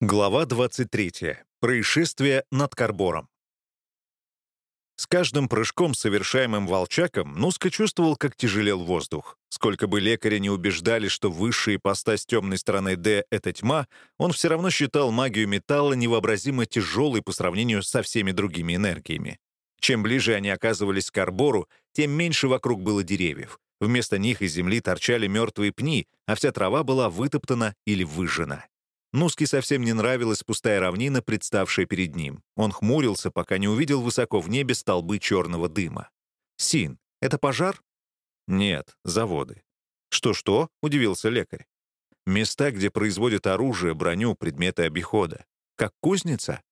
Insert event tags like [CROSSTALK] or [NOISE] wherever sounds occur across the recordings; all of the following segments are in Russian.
Глава 23. Происшествие над Карбором. С каждым прыжком, совершаемым волчаком, Нуска чувствовал, как тяжелел воздух. Сколько бы лекари не убеждали, что высшая ипостась темной стороны Д — это тьма, он все равно считал магию металла невообразимо тяжелой по сравнению со всеми другими энергиями. Чем ближе они оказывались к Карбору, тем меньше вокруг было деревьев. Вместо них из земли торчали мертвые пни, а вся трава была вытоптана или выжжена. Нуске совсем не нравилась пустая равнина, представшая перед ним. Он хмурился, пока не увидел высоко в небе столбы черного дыма. «Син, это пожар?» «Нет, заводы». «Что-что?» — удивился лекарь. «Места, где производят оружие, броню, предметы обихода. Как кузница?»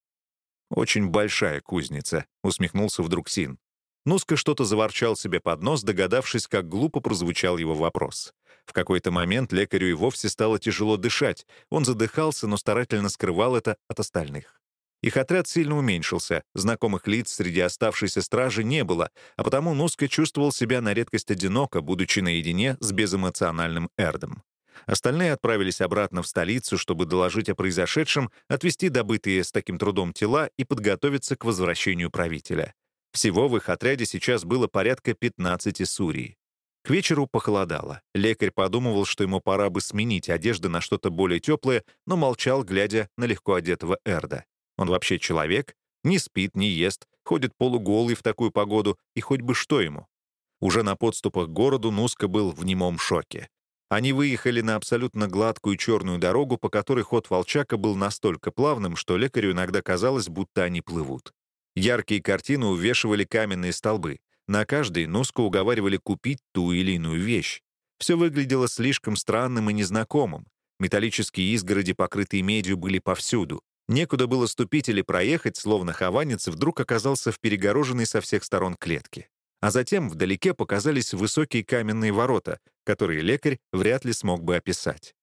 «Очень большая кузница», — усмехнулся вдруг Син. Нуска что-то заворчал себе под нос, догадавшись, как глупо прозвучал его вопрос. В какой-то момент лекарю и вовсе стало тяжело дышать. Он задыхался, но старательно скрывал это от остальных. Их отряд сильно уменьшился, знакомых лиц среди оставшейся стражи не было, а потому Нуска чувствовал себя на редкость одиноко, будучи наедине с безэмоциональным Эрдом. Остальные отправились обратно в столицу, чтобы доложить о произошедшем, отвести добытые с таким трудом тела и подготовиться к возвращению правителя. Всего в их отряде сейчас было порядка 15 сурий. К вечеру похолодало. Лекарь подумывал, что ему пора бы сменить одежду на что-то более теплое, но молчал, глядя на легко одетого Эрда. Он вообще человек? Не спит, не ест, ходит полуголый в такую погоду, и хоть бы что ему. Уже на подступах к городу Нуска был в немом шоке. Они выехали на абсолютно гладкую черную дорогу, по которой ход волчака был настолько плавным, что лекарю иногда казалось, будто они плывут. Яркие картины увешивали каменные столбы. На каждой Нуску уговаривали купить ту или иную вещь. Все выглядело слишком странным и незнакомым. Металлические изгороди, покрытые медью, были повсюду. Некуда было ступить или проехать, словно хованец вдруг оказался в перегороженной со всех сторон клетке. А затем вдалеке показались высокие каменные ворота, которые лекарь вряд ли смог бы описать.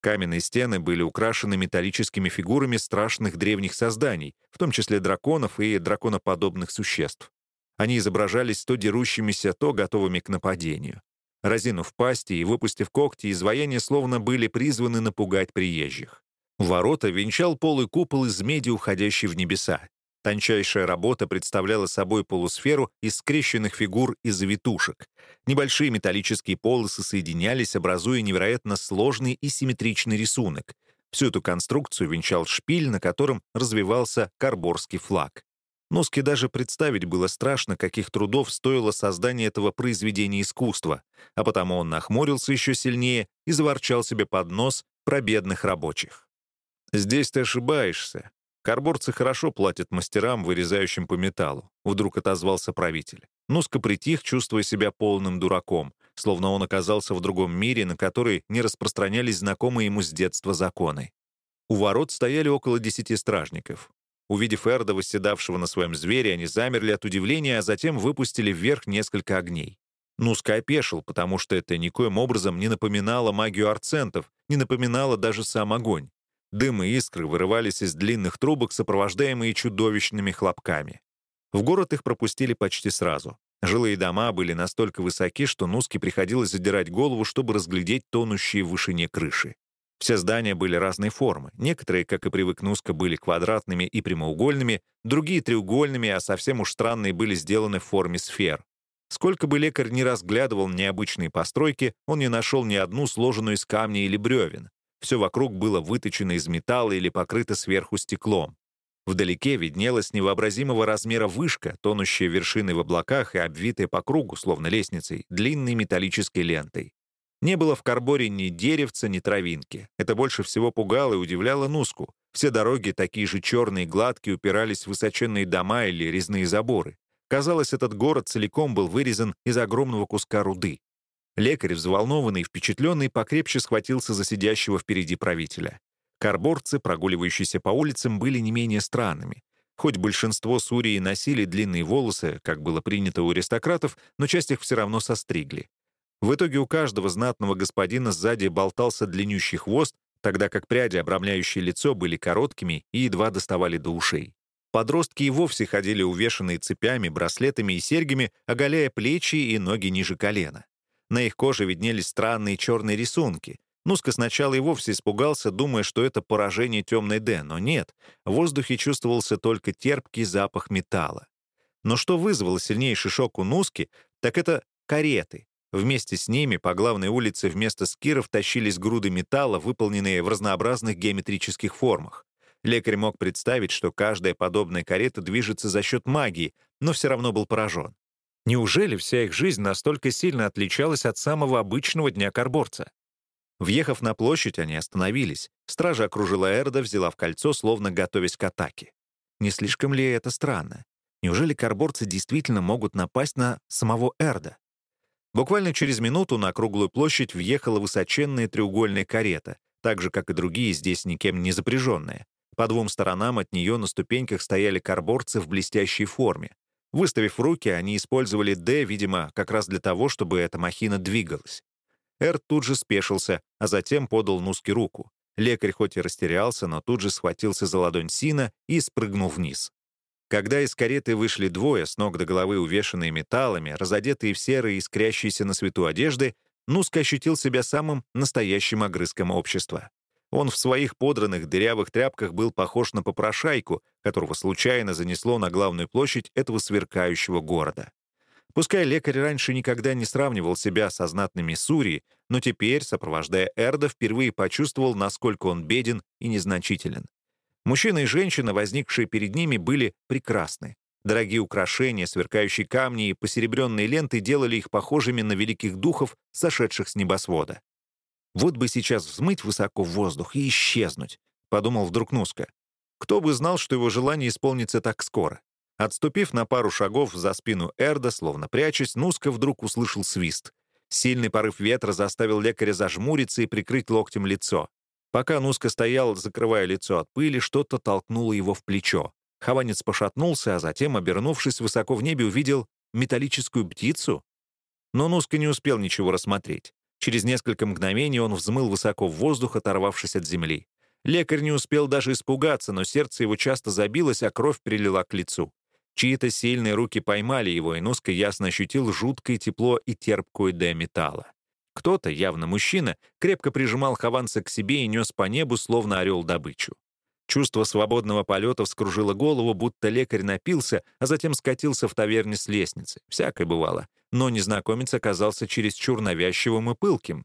Каменные стены были украшены металлическими фигурами страшных древних созданий, в том числе драконов и драконоподобных существ. Они изображались то дерущимися, то готовыми к нападению. Разинув пасти и выпустив когти, изваяния словно были призваны напугать приезжих. Ворота венчал полый купол из меди, уходящий в небеса. Тончайшая работа представляла собой полусферу из скрещенных фигур и завитушек. Небольшие металлические полосы соединялись, образуя невероятно сложный и симметричный рисунок. Всю эту конструкцию венчал шпиль, на котором развивался карборский флаг. Нуске даже представить было страшно, каких трудов стоило создание этого произведения искусства, а потому он нахмурился еще сильнее и заворчал себе под нос про бедных рабочих. «Здесь ты ошибаешься. Карборцы хорошо платят мастерам, вырезающим по металлу», — вдруг отозвался правитель. Нуска притих, чувствуя себя полным дураком, словно он оказался в другом мире, на который не распространялись знакомые ему с детства законы. У ворот стояли около десяти стражников. Увидев Эрда, восседавшего на своем звере, они замерли от удивления, а затем выпустили вверх несколько огней. Нуска опешил, потому что это никоим образом не напоминало магию арцентов, не напоминало даже сам огонь. Дым и искры вырывались из длинных трубок, сопровождаемые чудовищными хлопками. В город их пропустили почти сразу. Жилые дома были настолько высоки, что Нуске приходилось задирать голову, чтобы разглядеть тонущие в вышине крыши. Все здания были разной формы. Некоторые, как и привык Нуска, были квадратными и прямоугольными, другие — треугольными, а совсем уж странные были сделаны в форме сфер. Сколько бы лекарь ни разглядывал необычные постройки, он не нашел ни одну сложенную из камня или бревен. Все вокруг было выточено из металла или покрыто сверху стеклом. Вдалеке виднелась невообразимого размера вышка, тонущая вершиной в облаках и обвитая по кругу, словно лестницей, длинной металлической лентой. Не было в Карборе ни деревца, ни травинки. Это больше всего пугало и удивляло Нуску. Все дороги, такие же черные гладкие, упирались в высоченные дома или резные заборы. Казалось, этот город целиком был вырезан из огромного куска руды. Лекарь, взволнованный и впечатленный, покрепче схватился за сидящего впереди правителя. Карборцы, прогуливающиеся по улицам, были не менее странными. Хоть большинство сурии носили длинные волосы, как было принято у аристократов, но часть их все равно состригли. В итоге у каждого знатного господина сзади болтался длиннющий хвост, тогда как пряди, обрамляющие лицо, были короткими и едва доставали до ушей. Подростки и вовсе ходили увешанные цепями, браслетами и серьгами, оголяя плечи и ноги ниже колена. На их коже виднелись странные черные рисунки. Нуска сначала и вовсе испугался, думая, что это поражение темной Д, но нет, в воздухе чувствовался только терпкий запах металла. Но что вызвало сильнейший шок у Нуски, так это кареты. Вместе с ними по главной улице вместо скиров тащились груды металла, выполненные в разнообразных геометрических формах. Лекарь мог представить, что каждая подобная карета движется за счет магии, но все равно был поражен. Неужели вся их жизнь настолько сильно отличалась от самого обычного дня карборца? Въехав на площадь, они остановились. Стража окружила Эрда, взяла в кольцо, словно готовясь к атаке. Не слишком ли это странно? Неужели карборцы действительно могут напасть на самого Эрда? Буквально через минуту на круглую площадь въехала высоченная треугольная карета, так же, как и другие здесь никем не запряженная. По двум сторонам от нее на ступеньках стояли карборцы в блестящей форме. Выставив руки, они использовали «Д», видимо, как раз для того, чтобы эта махина двигалась. Эр тут же спешился, а затем подал Нуске руку. Лекарь хоть и растерялся, но тут же схватился за ладонь Сина и спрыгнул вниз. Когда из кареты вышли двое, с ног до головы увешанные металлами, разодетые в серые искрящиеся на свету одежды, Нуска ощутил себя самым настоящим огрызком общества. Он в своих подранных дырявых тряпках был похож на попрошайку, которого случайно занесло на главную площадь этого сверкающего города. Пускай лекарь раньше никогда не сравнивал себя со знатными Сурии, но теперь, сопровождая Эрда, впервые почувствовал, насколько он беден и незначителен. Мужчина и женщина, возникшие перед ними, были прекрасны. Дорогие украшения, сверкающие камни и посеребренные ленты делали их похожими на великих духов, сошедших с небосвода. «Вот бы сейчас взмыть высоко в воздух и исчезнуть», — подумал вдруг Нуска. Кто бы знал, что его желание исполнится так скоро. Отступив на пару шагов за спину Эрда, словно прячась, Нуска вдруг услышал свист. Сильный порыв ветра заставил лекаря зажмуриться и прикрыть локтем лицо. Пока Нуска стоял, закрывая лицо от пыли, что-то толкнуло его в плечо. Хованец пошатнулся, а затем, обернувшись высоко в небе, увидел металлическую птицу. Но Нуска не успел ничего рассмотреть. Через несколько мгновений он взмыл высоко в воздух, оторвавшись от земли. Лекарь не успел даже испугаться, но сердце его часто забилось, а кровь прилила к лицу. Чьи-то сильные руки поймали его, и Нуска ясно ощутил жуткое тепло и терпкую Д металла. Кто-то, явно мужчина, крепко прижимал Хованца к себе и нес по небу, словно орел добычу. Чувство свободного полета вскружило голову, будто лекарь напился, а затем скатился в таверне с лестницы. Всякое бывало. Но незнакомец оказался чересчур навязчивым и пылким.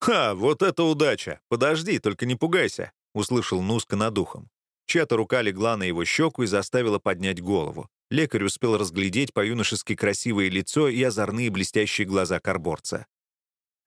«Ха, вот это удача! Подожди, только не пугайся!» — услышал Нуска над ухом. Чья-то рука легла на его щеку и заставила поднять голову. Лекарь успел разглядеть по-юношески красивое лицо и озорные блестящие глаза карборца.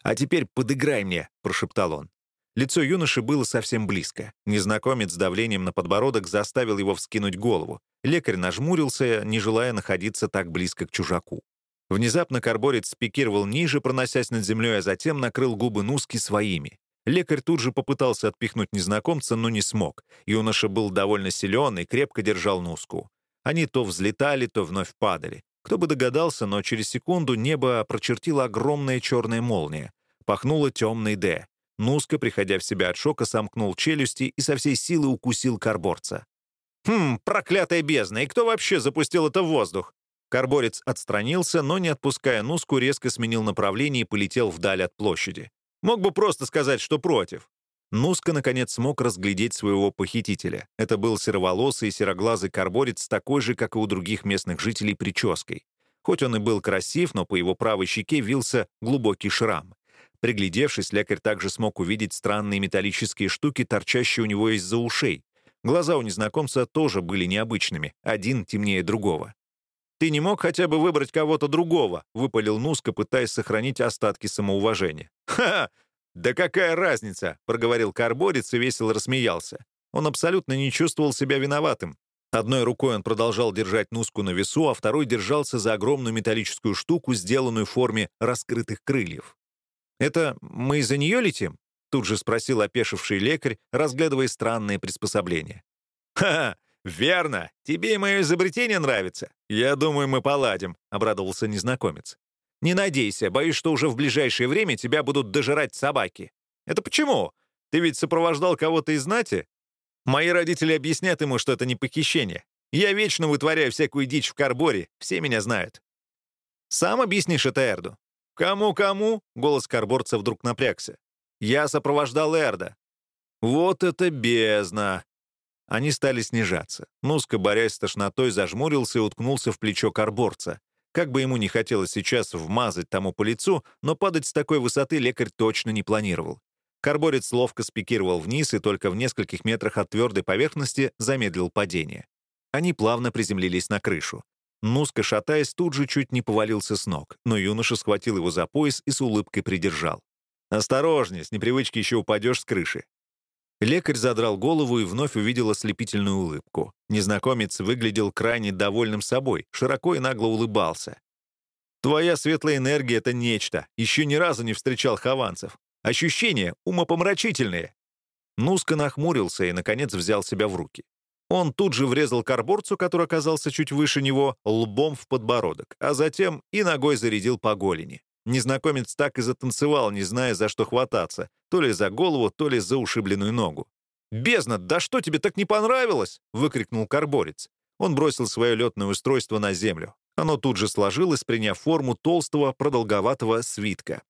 «А теперь подыграй мне», — прошептал он. Лицо юноши было совсем близко. Незнакомец с давлением на подбородок заставил его вскинуть голову. Лекарь нажмурился, не желая находиться так близко к чужаку. Внезапно карборец спикировал ниже, проносясь над землей, а затем накрыл губы Нуски своими. Лекарь тут же попытался отпихнуть незнакомца, но не смог. Юноша был довольно силен и крепко держал Нуску. Они то взлетали, то вновь падали. Кто бы догадался, но через секунду небо прочертила огромная черная молния. Пахнуло темной «Д». Нуска, приходя в себя от шока, сомкнул челюсти и со всей силы укусил карборца. «Хм, проклятая бездна! И кто вообще запустил это в воздух?» Карборец отстранился, но, не отпуская Нуску, резко сменил направление и полетел вдаль от площади. Мог бы просто сказать, что против. Нуска, наконец, смог разглядеть своего похитителя. Это был сероволосый сероглазый карборец, такой же, как и у других местных жителей, прической. Хоть он и был красив, но по его правой щеке вился глубокий шрам. Приглядевшись, лекарь также смог увидеть странные металлические штуки, торчащие у него из-за ушей. Глаза у незнакомца тоже были необычными, один темнее другого. «Ты не мог хотя бы выбрать кого-то другого?» — выпалил Нуска, пытаясь сохранить остатки самоуважения. «Ха! «Да какая разница?» — проговорил карборец и весело рассмеялся. Он абсолютно не чувствовал себя виноватым. Одной рукой он продолжал держать Нуску на весу, а второй держался за огромную металлическую штуку, сделанную в форме раскрытых крыльев. «Это мы из-за нее летим?» — тут же спросил опешивший лекарь, разглядывая странные приспособления. «Ха-ха! Верно! Тебе и мое изобретение нравится. Я думаю, мы поладим», — обрадовался незнакомец. Не надейся, боюсь, что уже в ближайшее время тебя будут дожирать собаки. Это почему? Ты ведь сопровождал кого-то из знати? Мои родители объяснят ему, что это не похищение. Я вечно вытворяю всякую дичь в карборе, все меня знают. Сам объяснишь это Эрду? Кому-кому? Голос карборца вдруг напрягся. Я сопровождал Эрда». «Вот это бездна!» Они стали снижаться. Нуска, борясь с тошнотой, зажмурился и уткнулся в плечо карборца. Как бы ему не хотелось сейчас вмазать тому по лицу, но падать с такой высоты лекарь точно не планировал. Карборец ловко спикировал вниз и только в нескольких метрах от твердой поверхности замедлил падение. Они плавно приземлились на крышу. Нуска, шатаясь, тут же чуть не повалился с ног, но юноша схватил его за пояс и с улыбкой придержал. «Осторожнее, с непривычки еще упадешь с крыши». Лекарь задрал голову и вновь увидел ослепительную улыбку. Незнакомец выглядел крайне довольным собой, широко и нагло улыбался. «Твоя светлая энергия — это нечто. Еще ни разу не встречал хованцев. Ощущения умопомрачительные». Нуска нахмурился и, наконец, взял себя в руки. Он тут же врезал карборцу, который оказался чуть выше него, лбом в подбородок, а затем и ногой зарядил по голени. Незнакомец так и затанцевал, не зная, за что хвататься, то ли за голову, то ли за ушибленную ногу. «Бездна, да что тебе так не понравилось?» — выкрикнул карборец. Он бросил свое летное устройство на землю. Оно тут же сложилось, приняв форму толстого, продолговатого свитка.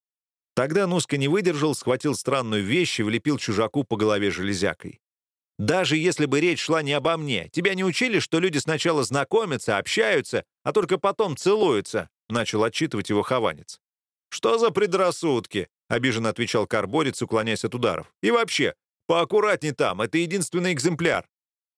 Тогда Нуска не выдержал, схватил странную вещь и влепил чужаку по голове железякой. Даже если бы речь шла не обо мне, тебя не учили, что люди сначала знакомятся, общаются, а только потом целуются?» — начал отчитывать его хованец. «Что за предрассудки?» — обиженно отвечал карборец, уклоняясь от ударов. «И вообще, поаккуратней там, это единственный экземпляр».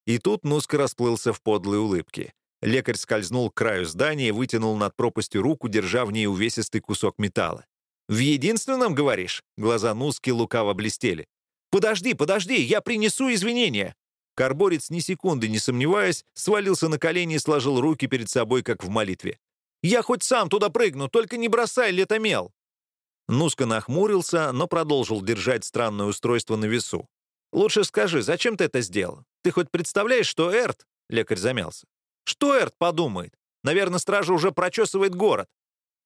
И тут Нуска расплылся в подлой улыбке. Лекарь скользнул к краю здания и вытянул над пропастью руку, держа в ней увесистый кусок металла. «В единственном, говоришь?» Глаза Нуски лукаво блестели. «Подожди, подожди, я принесу извинения!» Карборец, ни секунды не сомневаясь, свалился на колени и сложил руки перед собой, как в молитве. «Я хоть сам туда прыгну, только не бросай летомел!» Нуска нахмурился, но продолжил держать странное устройство на весу. «Лучше скажи, зачем ты это сделал? Ты хоть представляешь, что Эрт...» — лекарь замялся. «Что Эрт подумает? Наверное, стража уже прочесывает город».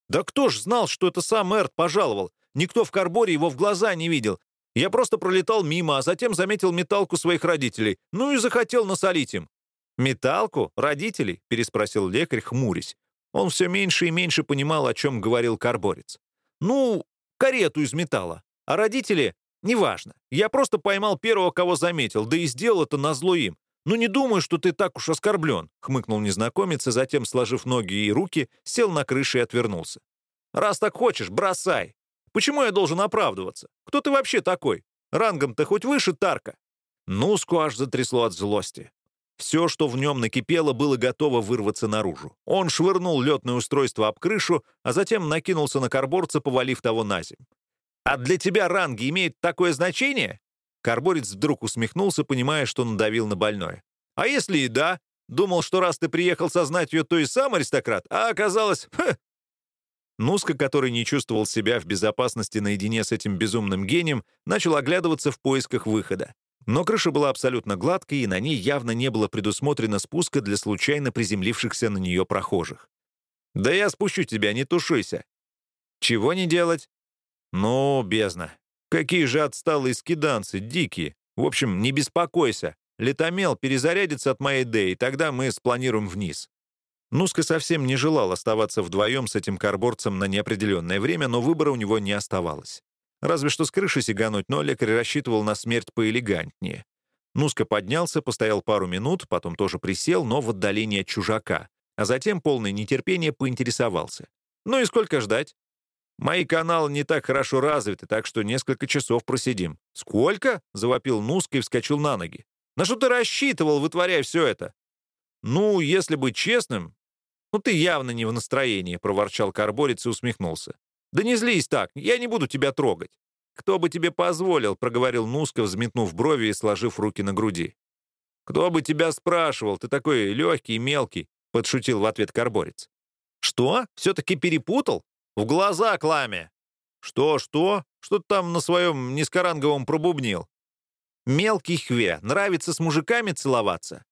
«Да кто ж знал, что это сам Эрт пожаловал? Никто в Карборе его в глаза не видел, я просто пролетал мимо, а затем заметил металку своих родителей, ну и захотел насолить им». «Металку? Родителей?» — переспросил лекарь, хмурясь. Он все меньше и меньше понимал, о чем говорил карборец. «Ну, карету из металла. А родители? Неважно. Я просто поймал первого, кого заметил, да и сделал это назло им. «Ну не думаю, что ты так уж оскорблен», — хмыкнул незнакомец, и затем, сложив ноги и руки, сел на крыше и отвернулся. «Раз так хочешь, бросай. Почему я должен оправдываться? Кто ты вообще такой? Рангом-то хоть выше Тарка?» Нуску аж затрясло от злости. Все, что в нем накипело, было готово вырваться наружу. Он швырнул летное устройство об крышу, а затем накинулся на карборца, повалив того на земь. «А для тебя ранги имеют такое значение?» Карборец вдруг усмехнулся, понимая, что надавил на больное. «А если и да? Думал, что раз ты приехал со знатью, то и сам аристократ, а оказалось... [LAUGHS] Ха, Нуска, который не чувствовал себя в безопасности наедине с этим безумным гением, начал оглядываться в поисках выхода. Но крыша была абсолютно гладкой, и на ней явно не было предусмотрено спуска для случайно приземлившихся на нее прохожих. «Да я спущу тебя, не тушуйся». «Чего не делать?» «Ну, бездна. Какие же отсталые скиданцы, дикие. В общем, не беспокойся. Летомел перезарядится от моей Д, тогда мы спланируем вниз». Нуска совсем не желал оставаться вдвоем с этим карборцем на неопределенное время, но выбора у него не оставалось. Разве что с крыши сигануть, но лекарь рассчитывал на смерть поэлегантнее. Нуска поднялся, постоял пару минут, потом тоже присел, но в отдалении от чужака, а затем, полный нетерпения, поинтересовался. «Ну и сколько ждать?» «Мои каналы не так хорошо развиты, так что несколько часов просидим». «Сколько?» — завопил Нуска и вскочил на ноги. «На что ты рассчитывал, вытворяя все это?» «Ну, если быть честным, «Ну ты явно не в настроении», — проворчал Карборец и усмехнулся. «Да не злись так, я не буду тебя трогать». «Кто бы тебе позволил?» — проговорил Нуска, взметнув брови и сложив руки на груди. «Кто бы тебя спрашивал? Ты такой легкий мелкий», — подшутил в ответ Карборец. «Что? Все-таки перепутал? В глаза кламя!» «Что, что? Что ты там на своем низкоранговом пробубнил?» «Мелкий хве, нравится с мужиками целоваться?»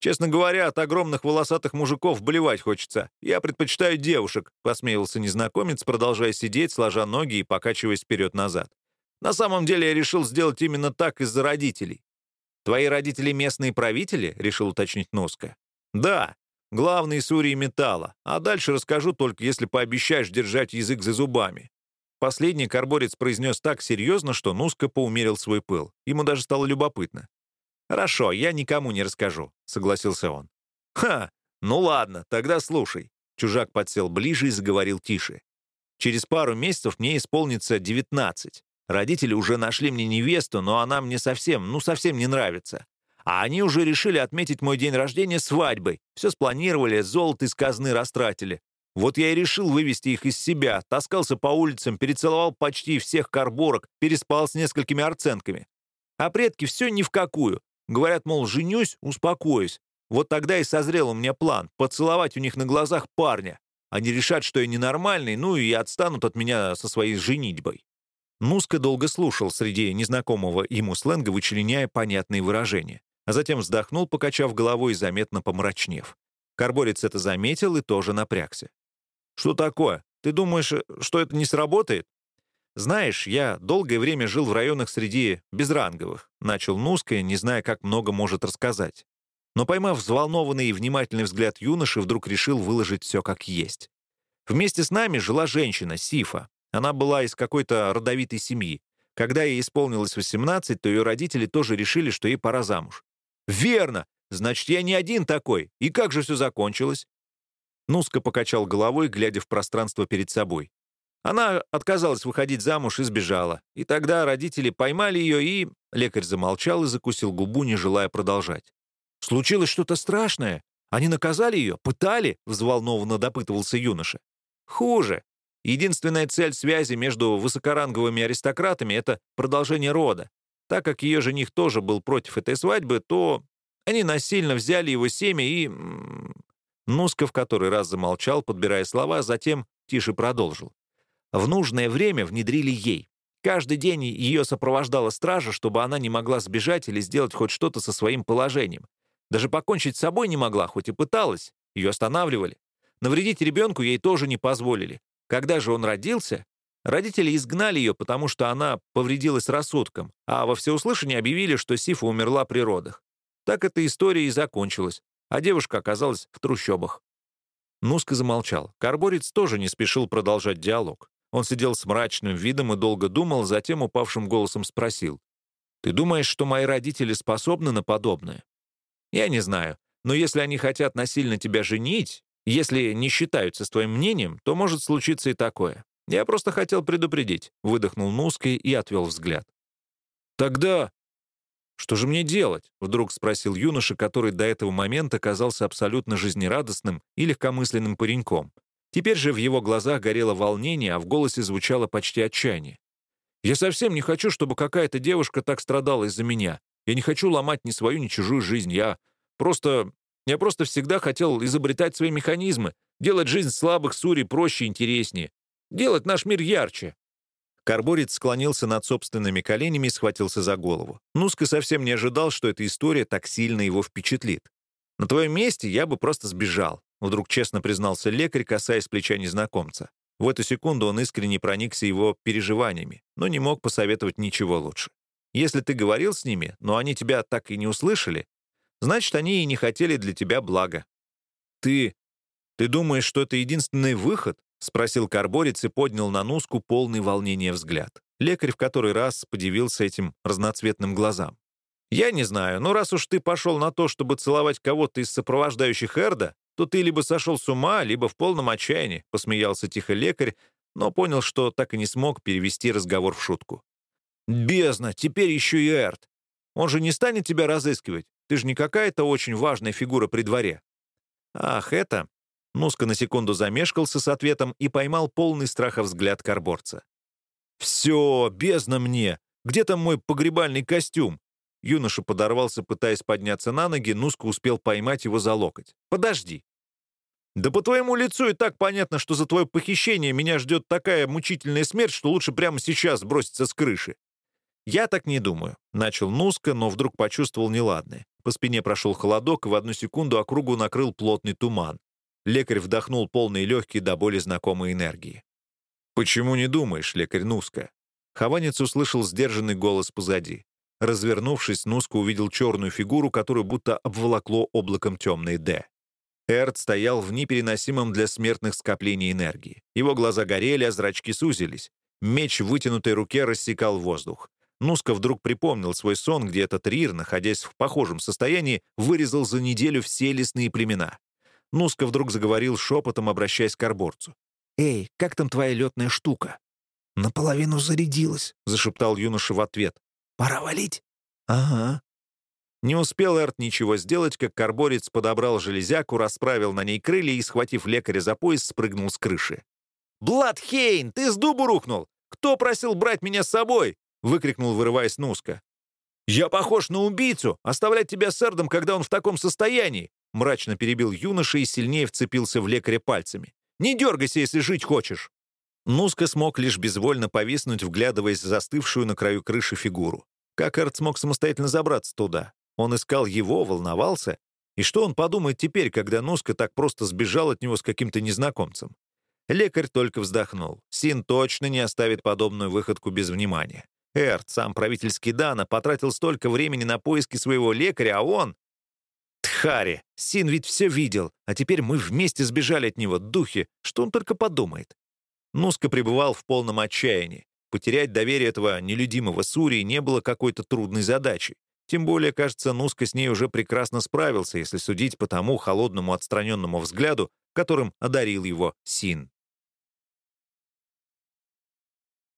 Честно говоря, от огромных волосатых мужиков блевать хочется. Я предпочитаю девушек», — посмеялся незнакомец, продолжая сидеть, сложа ноги и покачиваясь вперед-назад. «На самом деле я решил сделать именно так из-за родителей». «Твои родители местные правители?» — решил уточнить Носка. «Да, главные сурии металла. А дальше расскажу только, если пообещаешь держать язык за зубами». Последний карборец произнес так серьезно, что Нуска поумерил свой пыл. Ему даже стало любопытно. «Хорошо, я никому не расскажу», — согласился он. «Ха! Ну ладно, тогда слушай». Чужак подсел ближе и заговорил тише. «Через пару месяцев мне исполнится 19. Родители уже нашли мне невесту, но она мне совсем, ну совсем не нравится. А они уже решили отметить мой день рождения свадьбой. Все спланировали, золото из казны растратили. Вот я и решил вывести их из себя, таскался по улицам, перецеловал почти всех карборок, переспал с несколькими арценками. А предки все ни в какую. Говорят, мол, женюсь, успокоюсь. Вот тогда и созрел у меня план — поцеловать у них на глазах парня. Они решат, что я ненормальный, ну и отстанут от меня со своей женитьбой. Нуска долго слушал среди незнакомого ему сленга, вычленяя понятные выражения а затем вздохнул, покачав головой и заметно помрачнев. Карборец это заметил и тоже напрягся. «Что такое? Ты думаешь, что это не сработает?» «Знаешь, я долгое время жил в районах среди безранговых», начал Нуска, не зная, как много может рассказать. Но, поймав взволнованный и внимательный взгляд юноши, вдруг решил выложить все как есть. Вместе с нами жила женщина, Сифа. Она была из какой-то родовитой семьи. Когда ей исполнилось 18, то ее родители тоже решили, что ей пора замуж. «Верно! Значит, я не один такой. И как же все закончилось?» Нуска покачал головой, глядя в пространство перед собой. Она отказалась выходить замуж и сбежала. И тогда родители поймали ее, и... Лекарь замолчал и закусил губу, не желая продолжать. «Случилось что-то страшное? Они наказали ее? Пытали?» — взволнованно допытывался юноша. «Хуже. Единственная цель связи между высокоранговыми аристократами — это продолжение рода. Так как ее жених тоже был против этой свадьбы, то они насильно взяли его семя и... Нуска в который раз замолчал, подбирая слова, затем тише продолжил. В нужное время внедрили ей. Каждый день ее сопровождала стража, чтобы она не могла сбежать или сделать хоть что-то со своим положением. Даже покончить с собой не могла, хоть и пыталась. Ее останавливали. Навредить ребенку ей тоже не позволили. Когда же он родился, Родители изгнали ее, потому что она повредилась рассудком, а во всеуслышание объявили, что Сифа умерла при родах. Так эта история и закончилась, а девушка оказалась в трущобах. Нуска замолчал. Карборец тоже не спешил продолжать диалог. Он сидел с мрачным видом и долго думал, затем упавшим голосом спросил. «Ты думаешь, что мои родители способны на подобное?» «Я не знаю, но если они хотят насильно тебя женить, если не считаются с твоим мнением, то может случиться и такое. «Я просто хотел предупредить», — выдохнул Нуской и отвел взгляд. «Тогда...» «Что же мне делать?» — вдруг спросил юноша, который до этого момента казался абсолютно жизнерадостным и легкомысленным пареньком. Теперь же в его глазах горело волнение, а в голосе звучало почти отчаяние. «Я совсем не хочу, чтобы какая-то девушка так страдала из-за меня. Я не хочу ломать ни свою, ни чужую жизнь. Я просто... Я просто всегда хотел изобретать свои механизмы, делать жизнь слабых сурей проще и интереснее. Делать наш мир ярче». Карборец склонился над собственными коленями и схватился за голову. Нуска совсем не ожидал, что эта история так сильно его впечатлит. «На твоем месте я бы просто сбежал», — вдруг честно признался лекарь, касаясь плеча незнакомца. В эту секунду он искренне проникся его переживаниями, но не мог посоветовать ничего лучше. «Если ты говорил с ними, но они тебя так и не услышали, значит, они и не хотели для тебя блага. Ты... ты думаешь, что это единственный выход?» — спросил карборец и поднял на Нуску полный волнения взгляд. Лекарь в который раз подивился этим разноцветным глазам. «Я не знаю, но раз уж ты пошел на то, чтобы целовать кого-то из сопровождающих Эрда, то ты либо сошел с ума, либо в полном отчаянии», — посмеялся тихо лекарь, но понял, что так и не смог перевести разговор в шутку. «Бездна, теперь еще и Эрд. Он же не станет тебя разыскивать. Ты же не какая-то очень важная фигура при дворе». «Ах, это...» Нуска на секунду замешкался с ответом и поймал полный страха взгляд карборца. «Все, бездна мне! Где там мой погребальный костюм?» Юноша подорвался, пытаясь подняться на ноги, Нуска успел поймать его за локоть. «Подожди!» «Да по твоему лицу и так понятно, что за твое похищение меня ждет такая мучительная смерть, что лучше прямо сейчас броситься с крыши». «Я так не думаю», — начал Нуска, но вдруг почувствовал неладное. По спине прошел холодок, и в одну секунду округу накрыл плотный туман. Лекарь вдохнул полные легкие до боли знакомой энергии. «Почему не думаешь, лекарь Нуска?» Хованец услышал сдержанный голос позади. Развернувшись, Нуска увидел черную фигуру, которую будто обволокло облаком темной «Д». Эрт стоял в непереносимом для смертных скоплении энергии. Его глаза горели, а зрачки сузились. Меч в вытянутой руке рассекал воздух. Нуска вдруг припомнил свой сон, где этот Рир, находясь в похожем состоянии, вырезал за неделю все лесные племена. Нуска вдруг заговорил шепотом, обращаясь к арборцу. «Эй, как там твоя летная штука?» «Наполовину зарядилась», — зашептал юноша в ответ. «Пора валить?» «Ага». Не успел Эрт ничего сделать, как карборец подобрал железяку, расправил на ней крылья и, схватив лекаря за пояс, спрыгнул с крыши. «Бладхейн, ты с дубу рухнул! Кто просил брать меня с собой?» — выкрикнул, вырываясь Нуска. «Я похож на убийцу! Оставлять тебя с Эрдом, когда он в таком состоянии!» Мрачно перебил юноша и сильнее вцепился в лекаря пальцами. «Не дергайся, если жить хочешь!» Нуска смог лишь безвольно повиснуть, вглядываясь в застывшую на краю крыши фигуру. Как Эрт смог самостоятельно забраться туда? Он искал его, волновался. И что он подумает теперь, когда Нуска так просто сбежал от него с каким-то незнакомцем? Лекарь только вздохнул. Син точно не оставит подобную выходку без внимания. Эрт, сам правитель Дана, потратил столько времени на поиски своего лекаря, а он... Тхари, Син ведь все видел, а теперь мы вместе сбежали от него, духи. Что он только подумает? Нуска пребывал в полном отчаянии. Потерять доверие этого нелюдимого Сурии не было какой-то трудной задачей. Тем более, кажется, Нуска с ней уже прекрасно справился, если судить по тому холодному отстраненному взгляду, которым одарил его Син.